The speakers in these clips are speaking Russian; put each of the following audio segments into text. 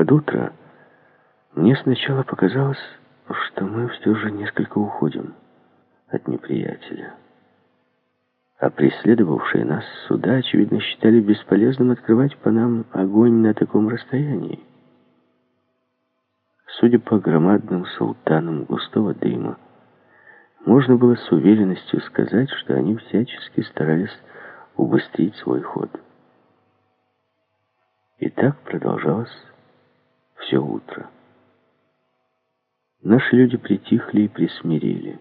Под утро мне сначала показалось, что мы все же несколько уходим от неприятеля. А преследовавшие нас суда, очевидно, считали бесполезным открывать по нам огонь на таком расстоянии. Судя по громадным султанам густого дыма, можно было с уверенностью сказать, что они всячески старались убыстрить свой ход. И так продолжалось все утро. Наши люди притихли и присмирели.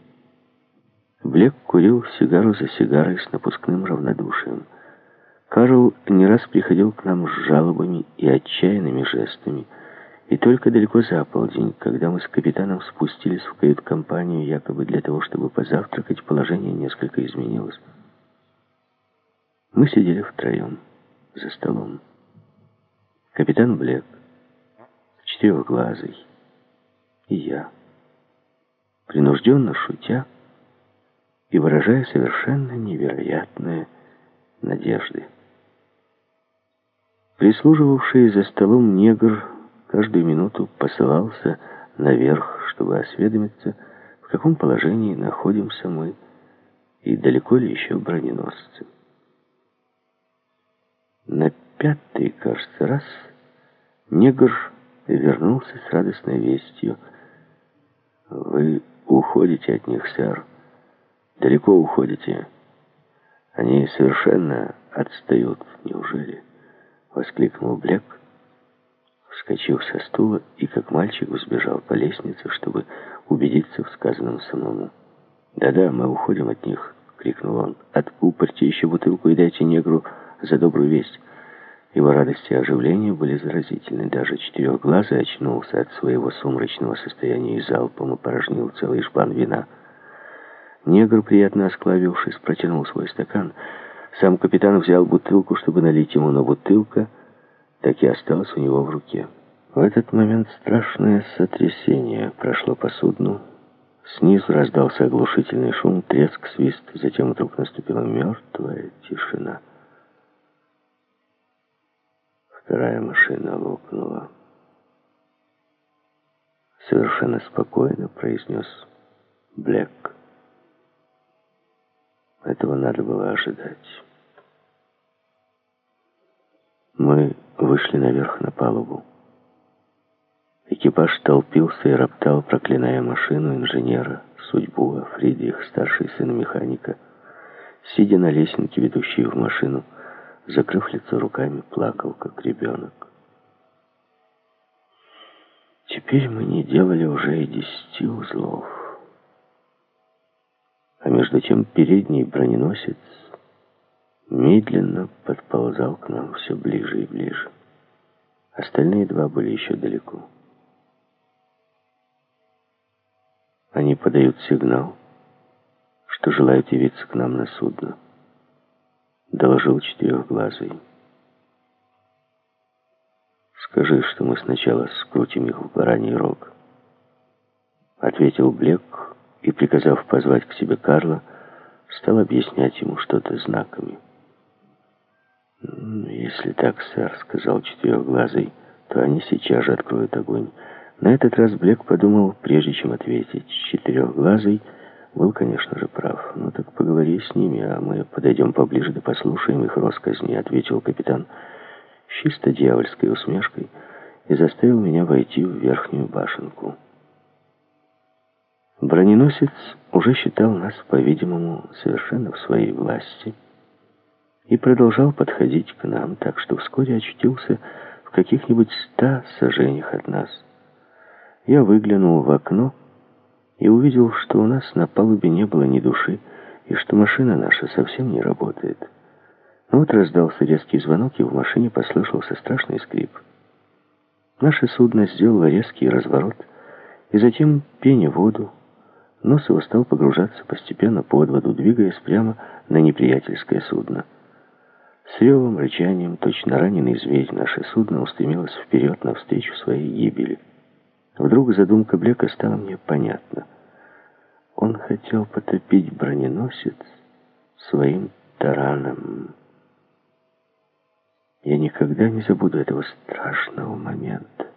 Блек курил сигару за сигарой с напускным равнодушием. Карл не раз приходил к нам с жалобами и отчаянными жестами, и только далеко за полдень, когда мы с капитаном спустились в кают-компанию, якобы для того, чтобы позавтракать, положение несколько изменилось. Мы сидели втроем за столом. Капитан Блек, четырехглазый, и я, принужденно шутя и выражая совершенно невероятные надежды. Прислуживавший за столом негр каждую минуту посылался наверх, чтобы осведомиться, в каком положении находимся мы и далеко ли еще броненосцы. На пятый, кажется, раз негр вернулся с радостной вестью – вы уходите от них, сэр. Далеко уходите. Они совершенно отстают, неужели? Воскликнул Блек, вскочив со стула и как мальчик взбежал по лестнице, чтобы убедиться в сказанном самому. «Да-да, мы уходим от них», — крикнул он. «Откупорьте еще бутылку и дайте негру за добрую весть». Его радость и оживление были заразительны. Даже четырехглазый очнулся от своего сумрачного состояния и залпом опорожнил целый жбан вина. Негр, приятно осклавившись, протянул свой стакан. Сам капитан взял бутылку, чтобы налить ему, но бутылка так и осталась у него в руке. В этот момент страшное сотрясение прошло по судну. Снизу раздался оглушительный шум, треск, свист, затем вдруг наступила мертвая тишина. Вторая машина лопнула. Совершенно спокойно произнес Блэк. Этого надо было ожидать. Мы вышли наверх на палубу. Экипаж толпился и роптал, проклиная машину, инженера, судьбу, Фридрих, старший сын механика, сидя на лесенке, ведущей в машину, закрыв лицо руками, плакал, как ребенок. Теперь мы не делали уже и десяти узлов. А между тем передний броненосец медленно подползал к нам все ближе и ближе. Остальные два были еще далеко. Они подают сигнал, что желают явиться к нам на судно доложил четырехглазый. «Скажи, что мы сначала скрутим их в бараний рог», — ответил Блек и, приказав позвать к себе Карла, стал объяснять ему что-то знаками. «Если так, сэр», — сказал четырехглазый, — «то они сейчас же откроют огонь». На этот раз Блек подумал, прежде чем ответить. Четырехглазый — был, конечно же, прав. Ну так поговори с ними, а мы подойдем поближе да послушаем их росказни, ответил капитан с чисто дьявольской усмешкой и заставил меня войти в верхнюю башенку. Броненосец уже считал нас, по-видимому, совершенно в своей власти и продолжал подходить к нам, так что вскоре очутился в каких-нибудь ста сажениях от нас. Я выглянул в окно и увидел, что у нас на палубе не было ни души, и что машина наша совсем не работает. Но вот раздался резкий звонок, и в машине послышался страшный скрип. Наше судно сделало резкий разворот, и затем, пеня воду, нос его стал погружаться постепенно под воду, двигаясь прямо на неприятельское судно. С ревом, рычанием, точно раненый зверь, наше судно устремилось вперед навстречу своей гибели. Вдруг задумка Блека стала мне понятна. Он хотел потопить броненосец своим тараном. Я никогда не забуду этого страшного момента.